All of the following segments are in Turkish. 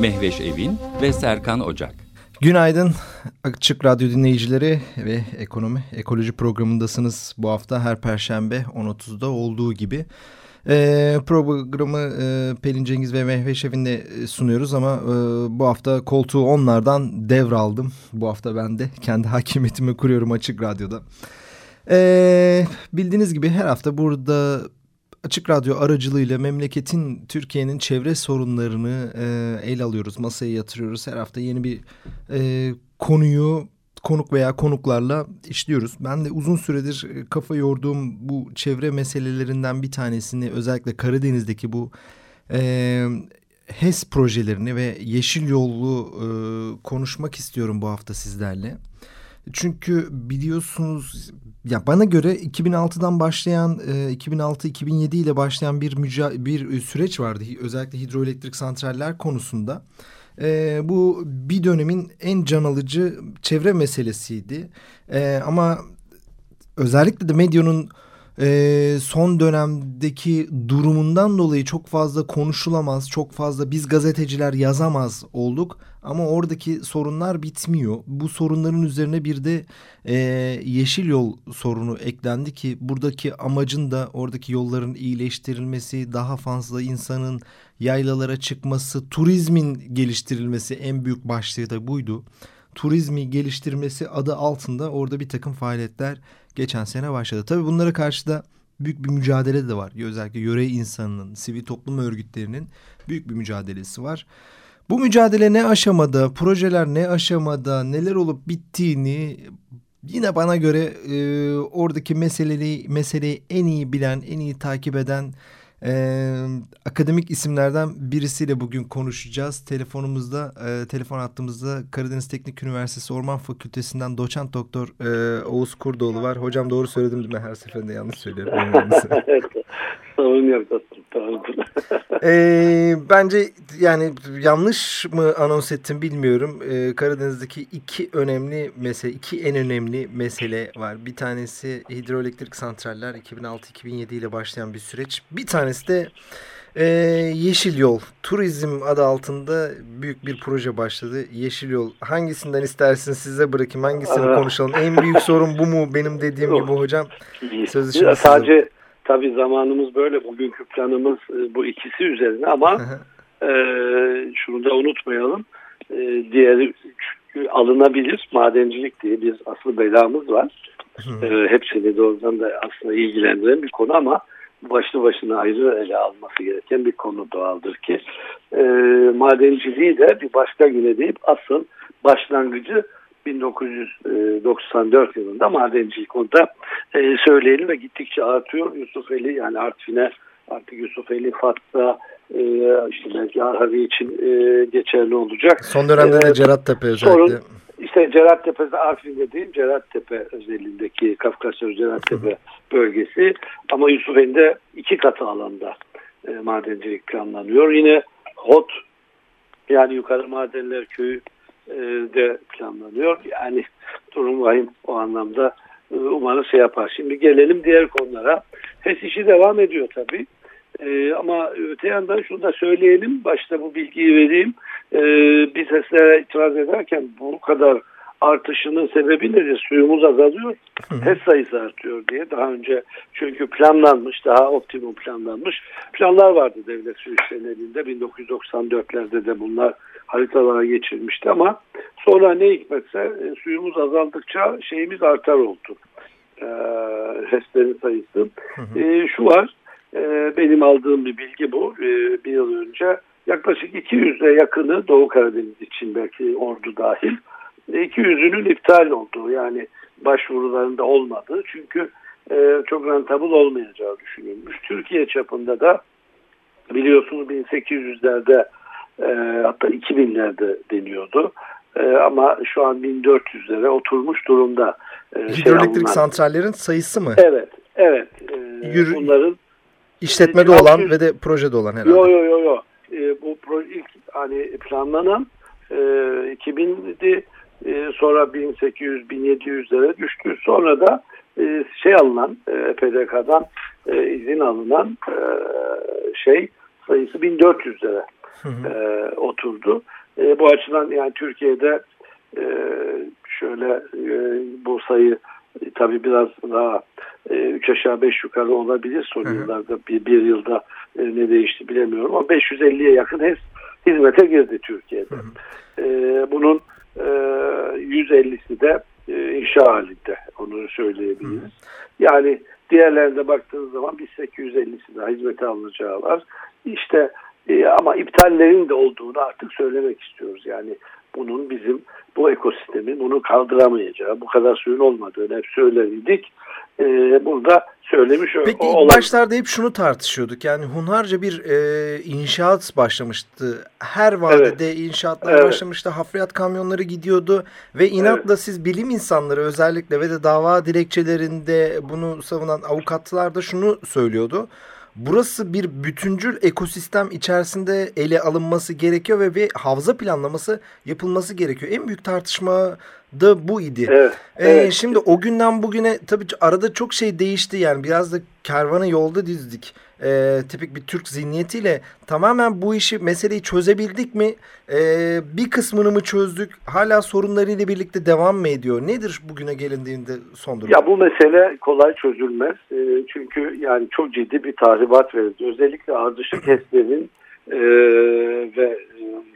Mehveş Evin ve Serkan Ocak. Günaydın Açık Radyo dinleyicileri ve Ekonomi Ekoloji programındasınız. Bu hafta her Perşembe 10.30'da olduğu gibi. E, programı e, Pelin Cengiz ve Mehveş Evin'le e, sunuyoruz ama e, bu hafta koltuğu onlardan devraldım. Bu hafta ben de kendi hakimiyetimi kuruyorum Açık Radyo'da. E, bildiğiniz gibi her hafta burada Açık Radyo aracılığıyla memleketin, Türkiye'nin çevre sorunlarını e, ele alıyoruz, masaya yatırıyoruz. Her hafta yeni bir e, konuyu konuk veya konuklarla işliyoruz. Ben de uzun süredir e, kafa yorduğum bu çevre meselelerinden bir tanesini özellikle Karadeniz'deki bu e, HES projelerini ve Yeşil Yollu e, konuşmak istiyorum bu hafta sizlerle. Çünkü biliyorsunuz ya bana göre 2006'dan başlayan e, 2006-2007 ile başlayan bir müca bir süreç vardı özellikle hidroelektrik santraller konusunda. E, bu bir dönemin en can alıcı çevre meselesiydi. E, ama özellikle de medyanın e, son dönemdeki durumundan dolayı çok fazla konuşulamaz, çok fazla biz gazeteciler yazamaz olduk. Ama oradaki sorunlar bitmiyor. Bu sorunların üzerine bir de e, yeşil yol sorunu eklendi ki buradaki amacın da oradaki yolların iyileştirilmesi, daha fazla insanın yaylalara çıkması, turizmin geliştirilmesi en büyük başlığı da buydu. Turizmi geliştirmesi adı altında orada bir takım faaliyetler geçen sene başladı. Tabii bunlara karşı da büyük bir mücadele de var. Özellikle yöre insanının, sivil toplum örgütlerinin büyük bir mücadelesi var. Bu mücadele ne aşamada, projeler ne aşamada, neler olup bittiğini yine bana göre e, oradaki meseleyi, meseleyi en iyi bilen, en iyi takip eden e, akademik isimlerden birisiyle bugün konuşacağız. Telefonumuzda, e, telefon attığımızda Karadeniz Teknik Üniversitesi Orman Fakültesinden doçent doktor e, Oğuz Kurdoğlu var. Hocam doğru söyledim değil mi? Her seferinde yanlış söylüyorum. evet. Sorun yok dostum. Tamam. e, bence yani yanlış mı anons ettim bilmiyorum. E, Karadeniz'deki iki önemli mesele, iki en önemli mesele var. Bir tanesi hidroelektrik santraller 2006-2007 ile başlayan bir süreç. Bir tanesi de e, Yeşil Yol. Turizm adı altında büyük bir proje başladı. Yeşil Yol. Hangisinden istersin size bırakayım? Hangisini konuşalım? En büyük sorun bu mu? Benim dediğim gibi hocam. Sözü şimdi Sadece tabii zamanımız böyle. Bugünkü planımız e, bu ikisi üzerine ama e, şunu da unutmayalım. E, diğeri alınabilir. Madencilik diye bir asıl belamız var. e, hepsini doğrudan da aslında ilgilendiren bir konu ama başlı başına ayrı ele alması gereken bir konu doğaldır ki e, madenciliği de bir başka güne deyip asıl başlangıcı 1994 yılında madencilik onda e, söyleyelim ve gittikçe artıyor. Yusufeli yani Artvin'e artık Yusufeli Fatsa e, işte belki Arhavi için e, geçerli olacak. Son dönemde de Cerattepe özellikle. Sorun, işte Cerattepe, Artvin dediğim Cerattepe özelliğindeki Kafkasya Cerattepe bölgesi ama Yusufeli'de iki katı alanda e, madencilik planlanıyor. Yine HOT yani Yukarı Madenler Köyü e, de planlanıyor. Yani durum vahim o anlamda e, umarım şey yapar. Şimdi gelelim diğer konulara. HES işi devam ediyor tabii. E, ama öte yandan şunu da söyleyelim. Başta bu bilgiyi vereyim. E, biz HES'lere itiraz ederken bu kadar artışının sebebi nedir? Suyumuz azalıyor, HES sayısı artıyor diye. Daha önce çünkü planlanmış, daha optimum planlanmış planlar vardı devlet su işlerinde. 1994'lerde de bunlar haritalara geçirilmişti ama sonra ne hikmetse e, suyumuz azaldıkça şeyimiz artar oldu. E, HES'lerin sayısı. E, şu var, e, benim aldığım bir bilgi bu. E, bir yıl önce yaklaşık 200'e yakını Doğu Karadeniz için belki ordu dahil 200'ünün iptal olduğu yani başvurularında olmadığı çünkü e, çok rentabıl olmayacağı düşünülmüş. Türkiye çapında da biliyorsunuz 1800'lerde E, hatta 2000'lerde deniyordu. E, ama şu an 1400'lere oturmuş durumda. E, Hidroelektrik şey santrallerin sayısı mı? Evet, evet. E, Yürü, bunların işletmede olan 600, ve de projede olan herhalde. Yok yok yok. Yo. E, bu proje ilk hani planlanan e, 2000'di. E, sonra 1800-1700'lere düştü. Sonra da e, şey alınan e, PDK'dan e, izin alınan e, şey sayısı 1400'lere e, oturdu. E, bu açıdan yani Türkiye'de e, şöyle e, bu sayı e, tabii biraz daha e, üç aşağı beş yukarı olabilir son hı hı. yıllarda bir, bir yılda e, ne değişti bilemiyorum ama 550'ye yakın HES hizmete girdi Türkiye'de. Hı hı. E, bunun e, 150'si de e, inşa halinde onu söyleyebiliriz. Hı. Yani diğerlerine baktığınız zaman biz 850'si daha hizmete alınacağı var. İşte e, ama iptallerin de olduğunu artık söylemek istiyoruz. Yani bunun bizim bu ekosistemin bunu kaldıramayacağı, bu kadar suyun olmadığını hep söyledik. Ee, burada söylemiş Peki ilk olan... başlarda hep şunu tartışıyorduk. Yani hunharca bir e, inşaat başlamıştı. Her vadede evet. inşaatlar evet. başlamıştı. Hafriyat kamyonları gidiyordu ve inatla evet. siz bilim insanları özellikle ve de dava dilekçelerinde bunu savunan avukatlar da şunu söylüyordu burası bir bütüncül ekosistem içerisinde ele alınması gerekiyor ve bir havza planlaması yapılması gerekiyor. En büyük tartışma da bu idi. Evet, ee, evet. Şimdi o günden bugüne tabii arada çok şey değişti yani biraz da kervanı yolda dizdik e, tipik bir Türk zihniyetiyle tamamen bu işi meseleyi çözebildik mi? E, bir kısmını mı çözdük? Hala sorunlarıyla birlikte devam mı ediyor? Nedir bugüne gelindiğinde son durum? Ya bu mesele kolay çözülmez. E, çünkü yani çok ciddi bir tahribat verildi. Özellikle ardışık HES'lerin e, ve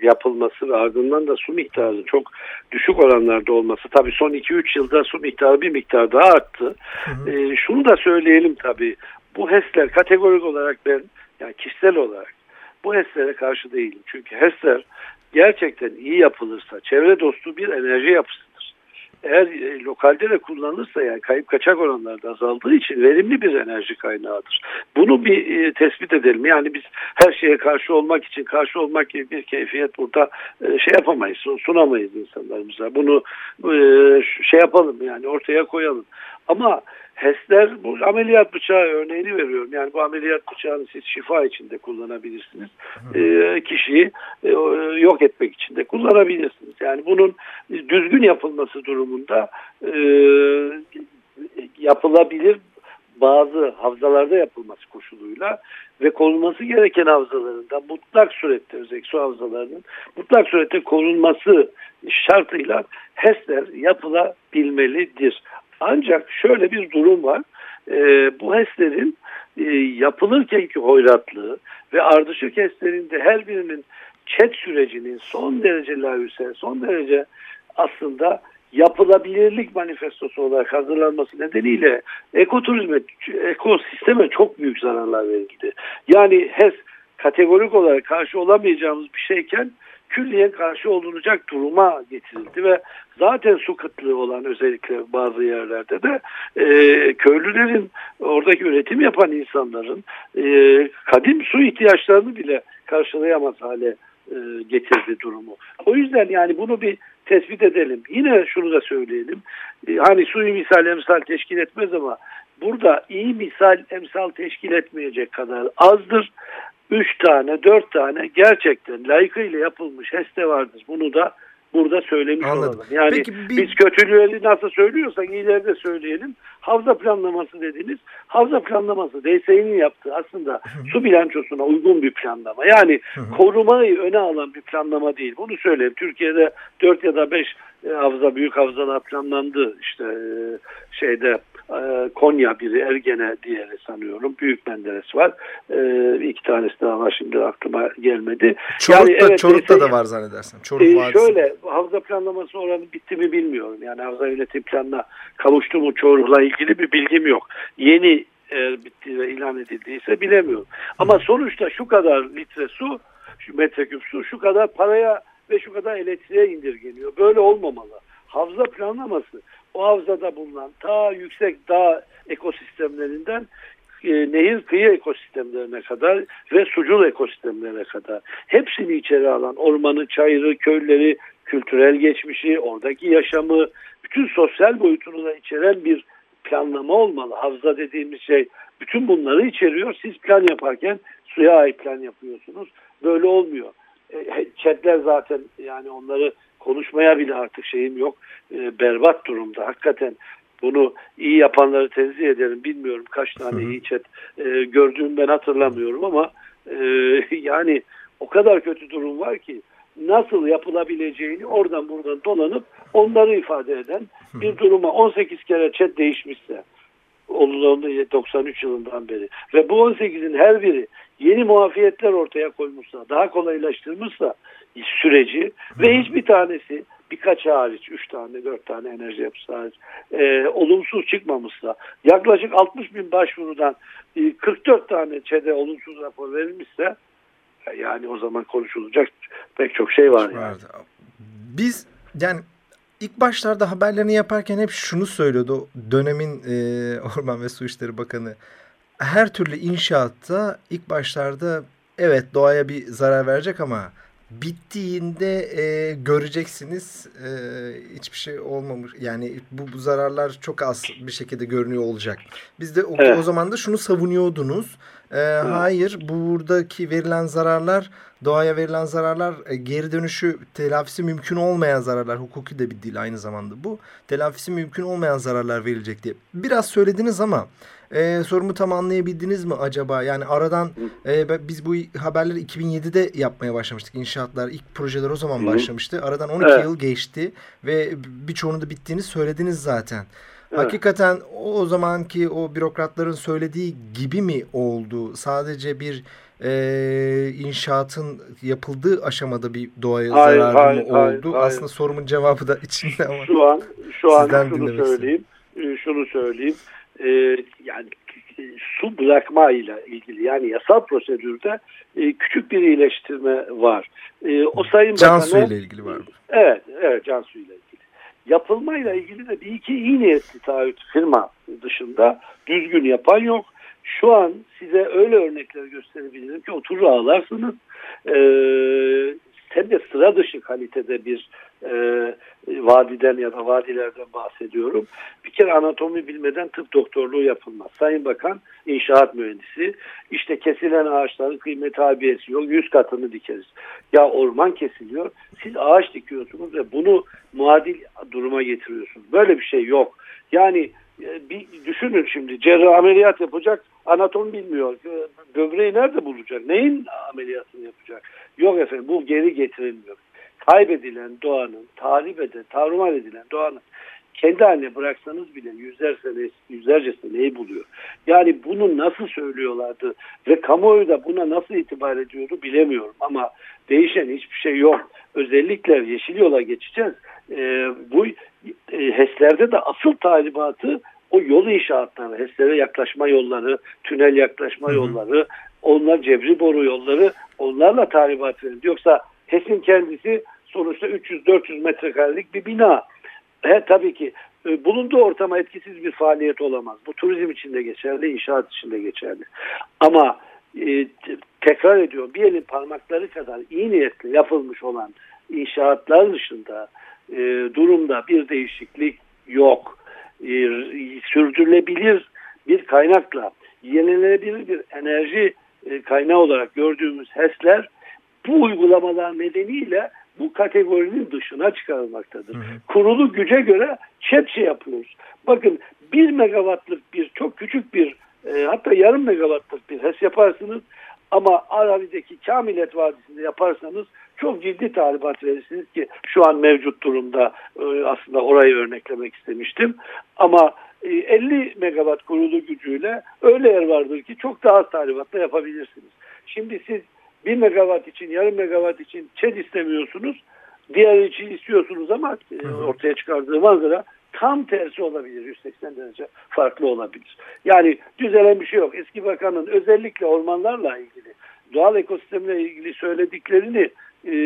yapılması ve ardından da su miktarı çok düşük oranlarda olması. Tabii son 2-3 yılda su miktarı bir miktar daha arttı. Hı hı. E, şunu da söyleyelim tabii bu HES'ler kategorik olarak ben yani kişisel olarak bu HES'lere karşı değilim. Çünkü HES'ler gerçekten iyi yapılırsa çevre dostu bir enerji yapısıdır. Eğer e, lokalde de kullanılırsa yani kayıp kaçak oranlarda azaldığı için verimli bir enerji kaynağıdır. Bunu bir e, tespit edelim. Yani biz her şeye karşı olmak için karşı olmak gibi bir keyfiyet burada e, şey yapamayız, sunamayız insanlarımıza. Bunu e, şey yapalım yani ortaya koyalım. Ama HES'ler bu ameliyat bıçağı örneğini veriyorum. Yani bu ameliyat bıçağını siz şifa içinde kullanabilirsiniz. E, kişiyi e, yok etmek için de kullanabilirsiniz. Yani bunun düzgün yapılması durumunda e, yapılabilir bazı havzalarda yapılması koşuluyla ve korunması gereken havzalarında mutlak surette özellikle su havzalarının mutlak surette korunması şartıyla HES'ler yapılabilmelidir. Ancak şöyle bir durum var. E, bu HES'lerin e, yapılırkenki hoyratlığı ve ardışık HES'lerinde her birinin chat sürecinin son derece layüsel, son derece aslında yapılabilirlik manifestosu olarak hazırlanması nedeniyle ekoturizme, ekosisteme çok büyük zararlar verildi. Yani HES kategorik olarak karşı olamayacağımız bir şeyken külliyen karşı olunacak duruma getirildi ve zaten su kıtlığı olan özellikle bazı yerlerde de e, köylülerin oradaki üretim yapan insanların e, kadim su ihtiyaçlarını bile karşılayamaz hale e, getirdi durumu. O yüzden yani bunu bir tespit edelim. Yine şunu da söyleyelim. E, hani suyu misal emsal teşkil etmez ama burada iyi misal emsal teşkil etmeyecek kadar azdır. Üç tane, dört tane gerçekten layıkıyla yapılmış HES'te vardır. Bunu da burada söylemiş Anladım. olalım. Yani Peki, bir... biz kötülüğü nasıl söylüyorsak iyileri de söyleyelim. Havza planlaması dediniz. Havza planlaması DSİ'nin yaptığı aslında Hı-hı. su bilançosuna uygun bir planlama. Yani Hı-hı. korumayı öne alan bir planlama değil. Bunu söyleyeyim. Türkiye'de 4 ya da 5 e, havza büyük havzalar planlandı. İşte e, şeyde e, Konya biri Ergene diğeri sanıyorum. Büyük Menderes var. E, iki tanesi daha var şimdi aklıma gelmedi. Çoruk'ta, yani, evet, Çoruk'ta da var zannedersem. Çoruk e, şöyle havza planlaması oranı bitti mi bilmiyorum. Yani havza yönetim planına kavuştu mu Çoruk'la ilgili bir bilgim yok. Yeni eğer bitti ve ilan edildiyse bilemiyorum. Ama sonuçta şu kadar litre su, şu metreküp su şu kadar paraya ve şu kadar elektriğe indirgeniyor. Böyle olmamalı. Havza planlaması o havzada bulunan ta yüksek dağ ekosistemlerinden e, nehir kıyı ekosistemlerine kadar ve sucul ekosistemlerine kadar hepsini içeri alan ormanı, çayırı, köyleri, kültürel geçmişi, oradaki yaşamı, bütün sosyal boyutunu da içeren bir planlama olmalı. Havza dediğimiz şey bütün bunları içeriyor. Siz plan yaparken suya ait plan yapıyorsunuz. Böyle olmuyor. E, chatler zaten yani onları konuşmaya bile artık şeyim yok. E, berbat durumda. Hakikaten bunu iyi yapanları tenzih ederim. Bilmiyorum kaç tane iyi chat e, gördüğüm ben hatırlamıyorum ama e, yani o kadar kötü durum var ki nasıl yapılabileceğini oradan buradan dolanıp onları ifade eden bir duruma 18 kere chat değişmişse olduğunda 93 yılından beri ve bu 18'in her biri yeni muafiyetler ortaya koymuşsa, daha kolaylaştırmışsa süreci ve hiçbir tanesi birkaç hariç, üç tane, dört tane enerji yapısı hariç e, olumsuz çıkmamışsa, yaklaşık 60 bin başvurudan e, 44 tane ÇED'e olumsuz rapor verilmişse yani o zaman konuşulacak pek çok şey var. Yani. Biz yani ilk başlarda haberlerini yaparken hep şunu söylüyordu dönemin e, Orman ve Su İşleri Bakanı. Her türlü inşaatta ilk başlarda evet doğaya bir zarar verecek ama bittiğinde e, göreceksiniz e, hiçbir şey olmamış. Yani bu, bu zararlar çok az bir şekilde görünüyor olacak. Biz de o, evet. o zaman da şunu savunuyordunuz. E, hayır buradaki verilen zararlar doğaya verilen zararlar e, geri dönüşü telafisi mümkün olmayan zararlar. Hukuki de bir dil aynı zamanda bu. Telafisi mümkün olmayan zararlar verilecek diye. Biraz söylediniz ama e, sorumu tam anlayabildiniz mi acaba? Yani aradan e, biz bu haberleri 2007'de yapmaya başlamıştık. İnşaatlar ilk projeler o zaman başlamıştı. Aradan 12 evet. yıl geçti ve birçoğunun da bittiğini söylediniz zaten. Evet. Hakikaten o zamanki o bürokratların söylediği gibi mi oldu? Sadece bir e, inşaatın yapıldığı aşamada bir doğaya hayır, zararı hayır, mı hayır, oldu? Hayır. Aslında sorumun cevabı da içinde ama. Şu an şu an şunu söyleyeyim. Şunu söyleyeyim e, yani su bırakmayla ilgili yani yasal prosedürde e, küçük bir iyileştirme var. E, o Sayın can Bakanı, ile ilgili var mı? Evet, evet can ile ilgili. Yapılmayla ilgili de bir iki iyi niyetli taahhüt firma dışında düzgün yapan yok. Şu an size öyle örnekler gösterebilirim ki oturur ağlarsınız. E, hem de sıra dışı kalitede bir e, vadiden ya da vadilerden bahsediyorum. Bir kere anatomi bilmeden tıp doktorluğu yapılmaz. Sayın Bakan inşaat mühendisi işte kesilen ağaçların kıymet habiyesi yok yüz katını dikeriz. Ya orman kesiliyor siz ağaç dikiyorsunuz ve bunu muadil duruma getiriyorsunuz. Böyle bir şey yok. Yani bir düşünün şimdi cerrah ameliyat yapacak anatomi bilmiyor. E, böbreği nerede bulacak? Neyin ameliyatını yapacak? Yok efendim bu geri getirilmiyor. Kaybedilen doğanın, tahrip eden, tarumar edilen doğanın kendi haline bıraksanız bile yüzler sene, yüzlerce seneyi buluyor. Yani bunu nasıl söylüyorlardı ve kamuoyu da buna nasıl itibar ediyordu bilemiyorum ama değişen hiçbir şey yok. Özellikle yeşil yola geçeceğiz. Ee, bu e, HES'lerde de asıl talimatı o yol inşaatları, HES'lere yaklaşma yolları, tünel yaklaşma Hı -hı. yolları, onlar cebri boru yolları onlarla talimat verildi. Yoksa HES'in kendisi sonuçta 300-400 metrekarelik bir bina. He, tabii ki e, bulunduğu ortama etkisiz bir faaliyet olamaz. Bu turizm için de geçerli, inşaat için de geçerli. Ama e, tekrar ediyorum bir elin parmakları kadar iyi niyetle yapılmış olan inşaatlar dışında e, durumda bir değişiklik yok. E, sürdürülebilir bir kaynakla yenilenebilir bir enerji e, kaynağı olarak gördüğümüz HES'ler bu uygulamalar nedeniyle bu kategorinin dışına çıkarılmaktadır. Hı hı. Kurulu güce göre çepçe yapıyoruz. Bakın bir megawattlık bir çok küçük bir e, hatta yarım megawattlık bir HES yaparsınız ama Arabi'deki Kamilet Vadisi'nde yaparsanız çok ciddi talimat verirsiniz ki şu an mevcut durumda e, aslında orayı örneklemek istemiştim. Ama 50 e, megawatt kurulu gücüyle öyle yer vardır ki çok daha az talimatla yapabilirsiniz. Şimdi siz 1 megawatt için, yarım megawatt için ÇED istemiyorsunuz. Diğer için istiyorsunuz ama e, ortaya çıkardığı manzara tam tersi olabilir. 180 derece farklı olabilir. Yani düzelen bir şey yok. Eski bakanın özellikle ormanlarla ilgili, doğal ekosistemle ilgili söylediklerini e,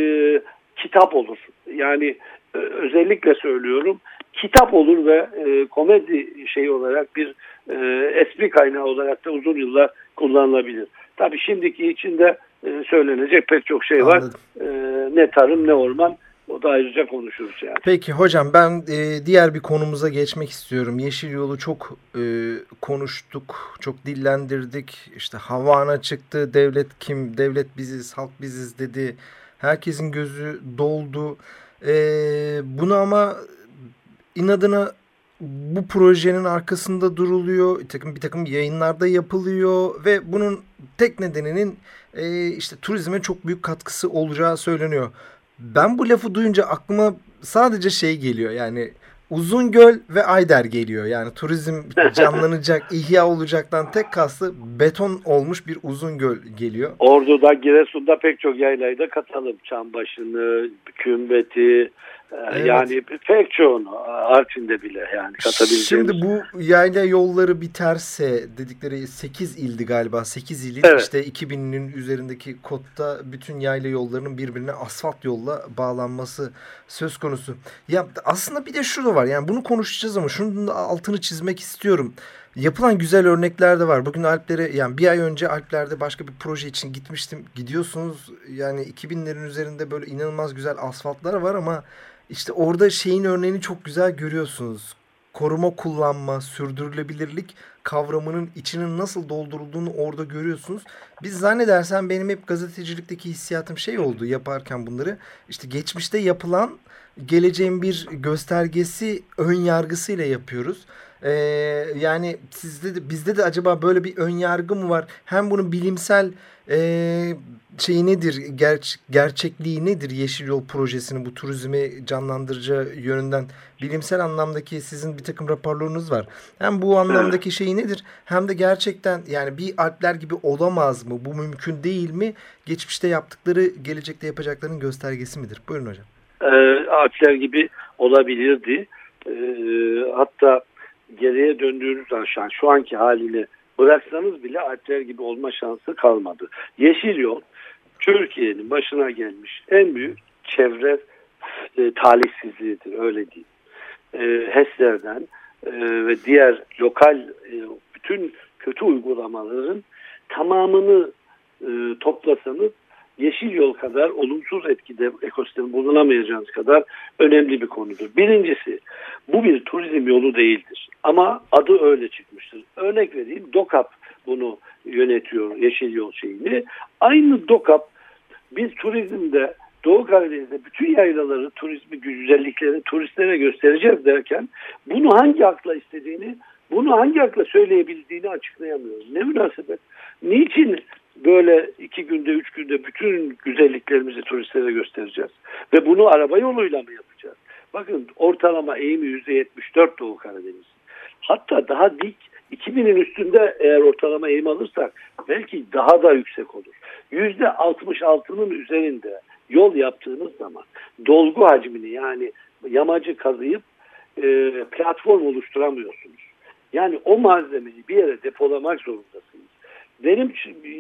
kitap olur. Yani e, özellikle söylüyorum kitap olur ve e, komedi şey olarak bir e, espri kaynağı olarak da uzun yıllar kullanılabilir. Tabii şimdiki içinde e, söylenecek pek çok şey var. E, ne tarım ne orman o da ayrıca konuşuruz yani. Peki hocam ben e, diğer bir konumuza geçmek istiyorum. Yeşil Yolu çok e, konuştuk, çok dillendirdik. İşte havana çıktı, devlet kim, devlet biziz, halk biziz dedi. Herkesin gözü doldu. E, bunu ama inadına bu projenin arkasında duruluyor. Bir takım, bir takım yayınlarda yapılıyor ve bunun tek nedeninin e, işte turizme çok büyük katkısı olacağı söyleniyor. Ben bu lafı duyunca aklıma sadece şey geliyor yani Uzungöl ve Ayder geliyor. Yani turizm canlanacak, ihya olacaktan tek kastı beton olmuş bir Uzungöl geliyor. Ordu'da, Giresun'da pek çok yaylayı da katalım. Çambaşı'nı, Kümbet'i, evet. Yani pek çoğunu Artvin'de bile yani katabileceğimiz. Şimdi bu yayla yolları biterse dedikleri 8 ildi galiba 8 ilin evet. işte 2000'nin üzerindeki kodda bütün yayla yollarının birbirine asfalt yolla bağlanması söz konusu. Ya aslında bir de şu da var yani bunu konuşacağız ama şunun altını çizmek istiyorum. Yapılan güzel örnekler de var. Bugün Alplere yani bir ay önce Alplerde başka bir proje için gitmiştim. Gidiyorsunuz yani 2000'lerin üzerinde böyle inanılmaz güzel asfaltlar var ama işte orada şeyin örneğini çok güzel görüyorsunuz. Koruma kullanma, sürdürülebilirlik kavramının içinin nasıl doldurulduğunu orada görüyorsunuz. Biz zannedersen benim hep gazetecilikteki hissiyatım şey oldu yaparken bunları. İşte geçmişte yapılan geleceğin bir göstergesi ön yargısıyla yapıyoruz. Ee, yani sizde de bizde de acaba böyle bir ön yargı mı var? Hem bunun bilimsel e, şeyi nedir, ger gerçekliği nedir Yeşil Yol projesinin bu turizmi canlandırıcı yönünden bilimsel anlamdaki sizin bir takım raporlarınız var. Hem bu anlamdaki şeyi nedir hem de gerçekten yani bir Alpler gibi olamaz mı, bu mümkün değil mi? Geçmişte yaptıkları gelecekte yapacaklarının göstergesi midir? Buyurun hocam. Ee, Alpler gibi olabilirdi. Ee, hatta geriye döndüğünüz zaman şu anki halini bıraksanız bile Alpler gibi olma şansı kalmadı. Yeşil Yol Türkiye'nin başına gelmiş en büyük çevre e, talihsizliğidir öyle diyeyim. E, HES'lerden e, ve diğer lokal e, bütün kötü uygulamaların tamamını e, toplasanız yeşil yol kadar olumsuz etkide ekosistemi bulunamayacağınız kadar önemli bir konudur. Birincisi bu bir turizm yolu değildir ama adı öyle çıkmıştır. Örnek vereyim DOKAP bunu yönetiyor yeşil yol şeyini. Aynı DOKAP biz turizmde Doğu Karadeniz'de bütün yaylaları, turizmi, güzelliklerini turistlere göstereceğiz derken bunu hangi akla istediğini, bunu hangi akla söyleyebildiğini açıklayamıyoruz. Ne münasebet? Niçin böyle iki günde, üç günde bütün güzelliklerimizi turistlere göstereceğiz? Ve bunu araba yoluyla mı yapacağız? Bakın ortalama eğimi yüzde yetmiş dört Doğu Karadeniz. Hatta daha dik 2000'in üstünde eğer ortalama eğim alırsak belki daha da yüksek olur. %66'nın üzerinde yol yaptığınız zaman dolgu hacmini yani yamacı kazıyıp e, platform oluşturamıyorsunuz. Yani o malzemeyi bir yere depolamak zorundasınız. Benim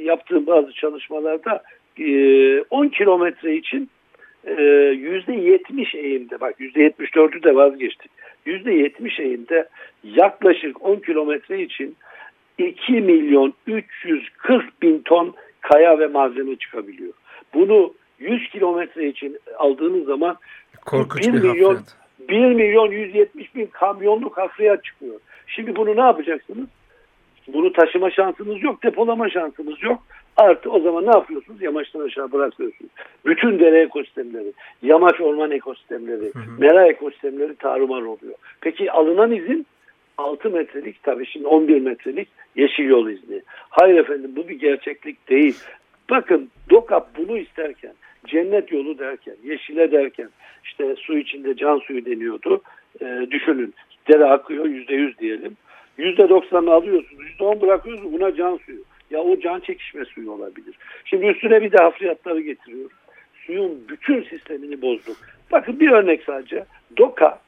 yaptığım bazı çalışmalarda e, 10 kilometre için yüzde yetmiş eğimde bak yüzde yetmiş dördü de vazgeçtik. Yüzde yetmiş eğimde yaklaşık 10 kilometre için 2 milyon 340 bin ton kaya ve malzeme çıkabiliyor. Bunu 100 kilometre için aldığınız zaman Korkunç 1 bir milyon hafriyat. 1 milyon 170 bin kamyonluk hafriyat çıkıyor. Şimdi bunu ne yapacaksınız? Bunu taşıma şansınız yok, depolama şansınız yok. Artı o zaman ne yapıyorsunuz? Yamaçtan aşağı bırakıyorsunuz. Bütün dere ekosistemleri, yamaç orman ekosistemleri, hı hı. mera ekosistemleri tarumar oluyor. Peki alınan izin 6 metrelik tabii şimdi 11 metrelik yeşil yol izni. Hayır efendim bu bir gerçeklik değil. Bakın DOKAP bunu isterken cennet yolu derken, yeşile derken işte su içinde can suyu deniyordu. E, düşünün dere akıyor yüzde yüz diyelim. Yüzde doksanını alıyorsunuz, yüzde on bırakıyorsunuz buna can suyu. Ya o can çekişme suyu olabilir. Şimdi üstüne bir de hafriyatları getiriyoruz. Suyun bütün sistemini bozduk. Bakın bir örnek sadece. DOKA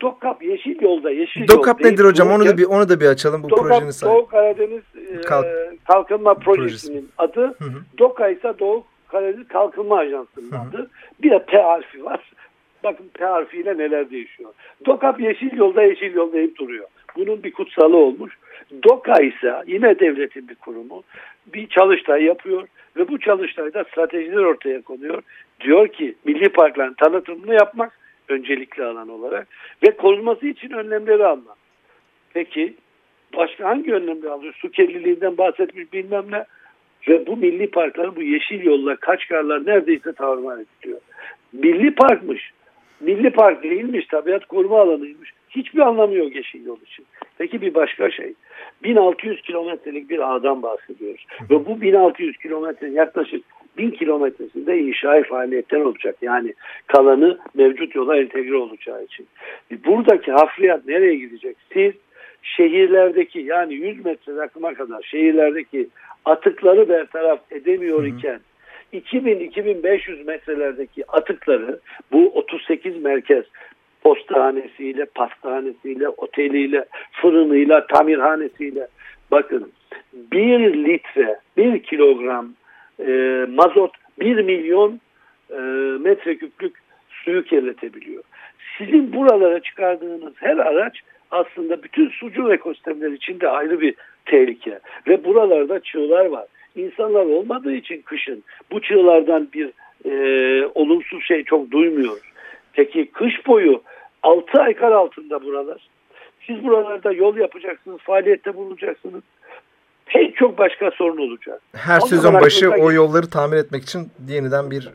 Dokap Yeşil Yolda Yeşil Dokap nedir hocam? Onu da bir onu da bir açalım bu Dokap, projenin sahibi. Doğu Karadeniz e, Kalk Kalkınma Projesi'nin Projesi. adı. Hı hı. DOKA ise Doğu Karadeniz Kalkınma Ajansı'nın adı. Bir de P harfi var. bakın P harfiyle neler değişiyor. DOKAP yeşil yolda yeşil yolda hep duruyor. Bunun bir kutsalı olmuş. DOKA ise yine devletin bir kurumu bir çalıştay yapıyor ve bu çalıştayda stratejiler ortaya konuyor. Diyor ki milli parkların tanıtımını yapmak öncelikli alan olarak ve korunması için önlemleri almak. Peki başka hangi önlemleri alıyor? Su kirliliğinden bahsetmiş bilmem ne. Ve bu milli parkların bu yeşil yolla Kaçkarlar neredeyse tarumar ediliyor. Milli parkmış. Milli park değilmiş, tabiat koruma alanıymış. Hiçbir anlamı yok yeşil yol için. Peki bir başka şey. 1600 kilometrelik bir ağdan bahsediyoruz. Ve bu 1600 kilometrenin yaklaşık 1000 kilometresinde inşai faaliyetler olacak. Yani kalanı mevcut yola entegre olacağı için. Buradaki hafriyat nereye gidecek? Siz şehirlerdeki yani 100 metre rakıma kadar şehirlerdeki atıkları bertaraf edemiyor iken 2000-2500 metrelerdeki atıkları bu 38 merkez postahanesiyle, pastanesiyle, oteliyle, fırınıyla, tamirhanesiyle bakın bir litre, bir kilogram e, mazot 1 milyon e, metreküplük suyu kirletebiliyor. Sizin buralara çıkardığınız her araç aslında bütün sucuk ekosistemler için de ayrı bir tehlike. Ve buralarda çığlar var. İnsanlar olmadığı için kışın bu çığlardan bir e, olumsuz şey çok duymuyoruz. Peki kış boyu 6 ay kar altında buralar. Siz buralarda yol yapacaksınız, faaliyette bulunacaksınız. Pek çok başka sorun olacak. Her o sezon başı o yolları tamir etmek için yeniden bir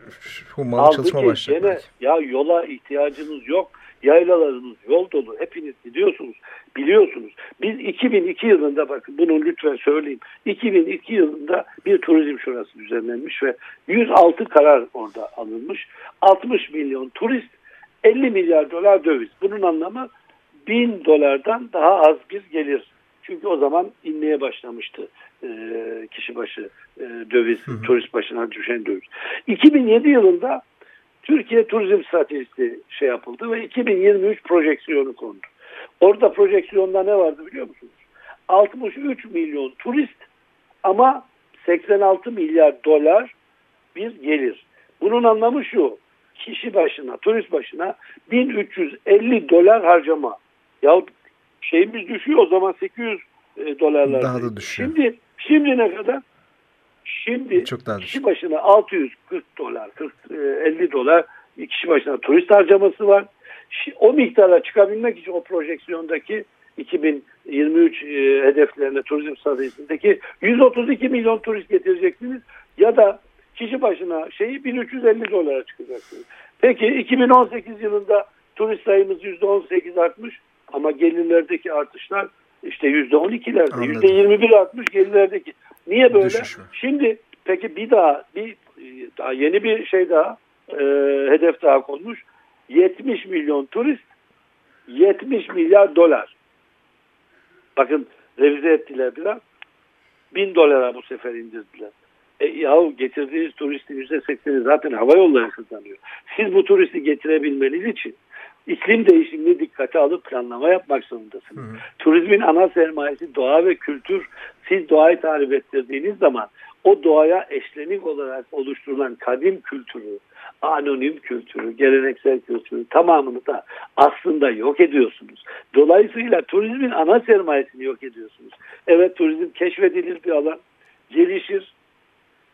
hummalı çalışma başlayacak. Gene, ya yola ihtiyacınız yok. Yaylalarınız yol dolu. Hepiniz gidiyorsunuz. Biliyorsunuz. Biz 2002 yılında bakın bunu lütfen söyleyeyim. 2002 yılında bir turizm şurası düzenlenmiş ve 106 karar orada alınmış. 60 milyon turist 50 milyar dolar döviz. Bunun anlamı 1000 dolardan daha az bir gelir. Çünkü o zaman inmeye başlamıştı e, kişi başı e, döviz, hı hı. turist başına düşen döviz. 2007 yılında Türkiye Turizm Stratejisi şey yapıldı ve 2023 projeksiyonu kondu. Orada projeksiyonda ne vardı biliyor musunuz? 63 milyon turist ama 86 milyar dolar bir gelir. Bunun anlamı şu. Kişi başına, turist başına 1350 dolar harcama. Ya şeyimiz düşüyor o zaman 800 e, dolarlar. Daha da düşüyor. Şimdi, şimdi ne kadar? Şimdi Çok daha kişi başına 640 dolar, 40, 50 e, dolar bir kişi başına turist harcaması var. O miktara çıkabilmek için o projeksiyondaki 2023 e, hedeflerine turizm stratejisindeki 132 milyon turist getireceksiniz ya da kişi başına şeyi 1350 dolara çıkacaksınız. Peki 2018 yılında turist sayımız %18 artmış ama gelirlerdeki artışlar işte %12'lerde, %21 artmış gelirlerdeki. Niye böyle? Şimdi peki bir daha bir daha yeni bir şey daha e, hedef daha konmuş. 70 milyon turist 70 milyar dolar. Bakın revize ettiler biraz. 1000 dolara bu sefer indirdiler. E, yahu getirdiğiniz turistin %80'i zaten hava yolları kazanıyor. Siz bu turisti getirebilmeniz için iklim değişimini dikkate alıp planlama yapmak zorundasınız. Hı hı. Turizmin ana sermayesi doğa ve kültür. Siz doğayı tarif ettirdiğiniz zaman o doğaya eşlenik olarak oluşturulan kadim kültürü, anonim kültürü, geleneksel kültürü tamamını da aslında yok ediyorsunuz. Dolayısıyla turizmin ana sermayesini yok ediyorsunuz. Evet turizm keşfedilir bir alan, gelişir,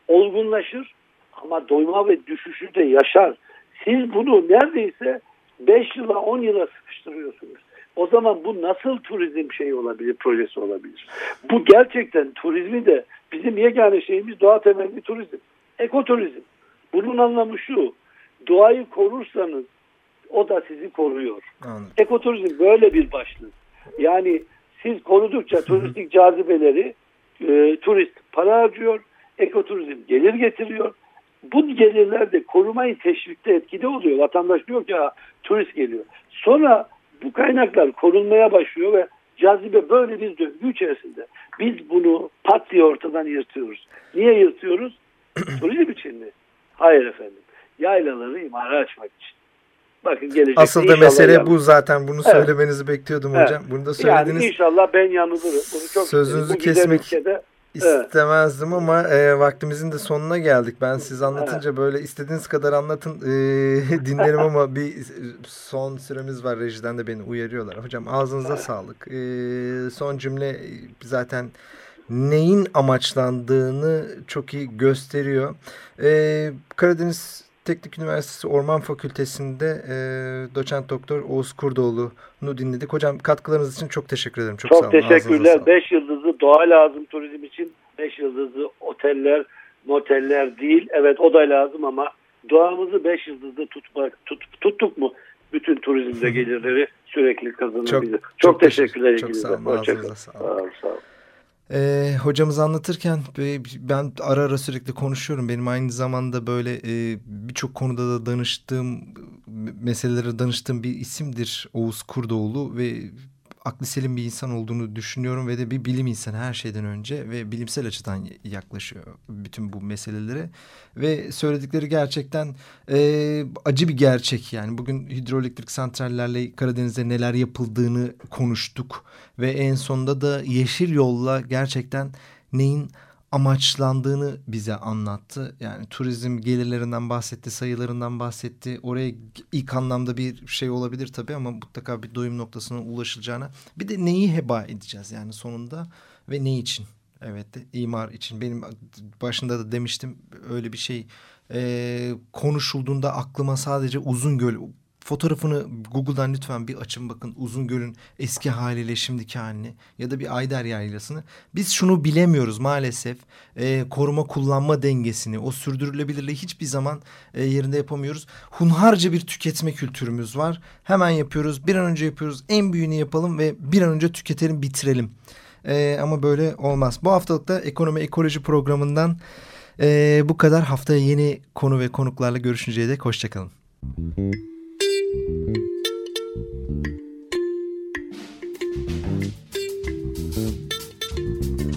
olgunlaşır ama doyma ve düşüşü de yaşar. Siz bunu neredeyse 5 yıla 10 yıla sıkıştırıyorsunuz. O zaman bu nasıl turizm şeyi olabilir, projesi olabilir? Bu gerçekten turizmi de bizim yegane şeyimiz doğa temelli turizm. Ekoturizm. Bunun anlamı şu. Doğayı korursanız o da sizi koruyor. Anladım. Ekoturizm böyle bir başlık. Yani siz korudukça turistik cazibeleri e, turist para harcıyor, ekoturizm gelir getiriyor. Bu gelirler de korumayı teşvikte etkili oluyor. Vatandaş diyor ki ya turist geliyor. Sonra bu kaynaklar korunmaya başlıyor ve cazibe böyle bir döngü içerisinde. Biz bunu pat diye ortadan yırtıyoruz. Niye yırtıyoruz? Turizm için mi? Hayır efendim. Yaylaları imara açmak için. Bakın gelecek. Asıl da mesele yanılır. bu zaten. Bunu evet. söylemenizi bekliyordum evet. hocam. Bunu da söylediniz. Yani inşallah ben yanılırım. Bunu çok Sözünüzü kesmek ülkede, istemezdim evet. ama e, vaktimizin de sonuna geldik. Ben siz anlatınca evet. böyle istediğiniz kadar anlatın e, dinlerim ama bir son süremiz var. Rejiden de beni uyarıyorlar. Hocam ağzınıza evet. sağlık. E, son cümle zaten neyin amaçlandığını çok iyi gösteriyor. E, Karadeniz Teknik Üniversitesi Orman Fakültesi'nde e, doçent doktor Oğuz Kurdoğlu'nu dinledik. Hocam katkılarınız için çok teşekkür ederim. Çok, çok sağ olun. teşekkürler. Beş yıldızlı doğa lazım turizm için. Beş yıldızlı oteller, moteller değil. Evet o da lazım ama doğamızı beş yıldızlı tutmak, tut, tuttuk mu bütün turizmde gelirleri sürekli kazanabilir. Çok, çok, çok teşekkürler. Çok sağ olun. Ağzınıza sağlık. Sağ olun. Sağ olun. E, hocamız anlatırken ben ara ara sürekli konuşuyorum. Benim aynı zamanda böyle e, birçok konuda da danıştığım meselelere danıştığım bir isimdir Oğuz Kurdoğlu ve aklı selim bir insan olduğunu düşünüyorum ve de bir bilim insanı her şeyden önce ve bilimsel açıdan yaklaşıyor bütün bu meselelere. Ve söyledikleri gerçekten e, acı bir gerçek yani. Bugün hidroelektrik santrallerle Karadeniz'de neler yapıldığını konuştuk ve en sonunda da yeşil yolla gerçekten neyin amaçlandığını bize anlattı. Yani turizm gelirlerinden bahsetti, sayılarından bahsetti. Oraya ilk anlamda bir şey olabilir tabii ama mutlaka bir doyum noktasına ulaşılacağına. Bir de neyi heba edeceğiz yani sonunda ve ne için? Evet imar için. Benim başında da demiştim öyle bir şey e, konuşulduğunda aklıma sadece Uzungöl Fotoğrafını Google'dan lütfen bir açın bakın Uzungöl'ün eski haliyle şimdiki halini ya da bir Ayder yaylasını. Biz şunu bilemiyoruz maalesef e, koruma kullanma dengesini o sürdürülebilirliği hiçbir zaman e, yerinde yapamıyoruz. Hunharca bir tüketme kültürümüz var. Hemen yapıyoruz bir an önce yapıyoruz en büyüğünü yapalım ve bir an önce tüketelim bitirelim. E, ama böyle olmaz. Bu haftalıkta ekonomi ekoloji programından e, bu kadar. Haftaya yeni konu ve konuklarla görüşünceye dek hoşçakalın.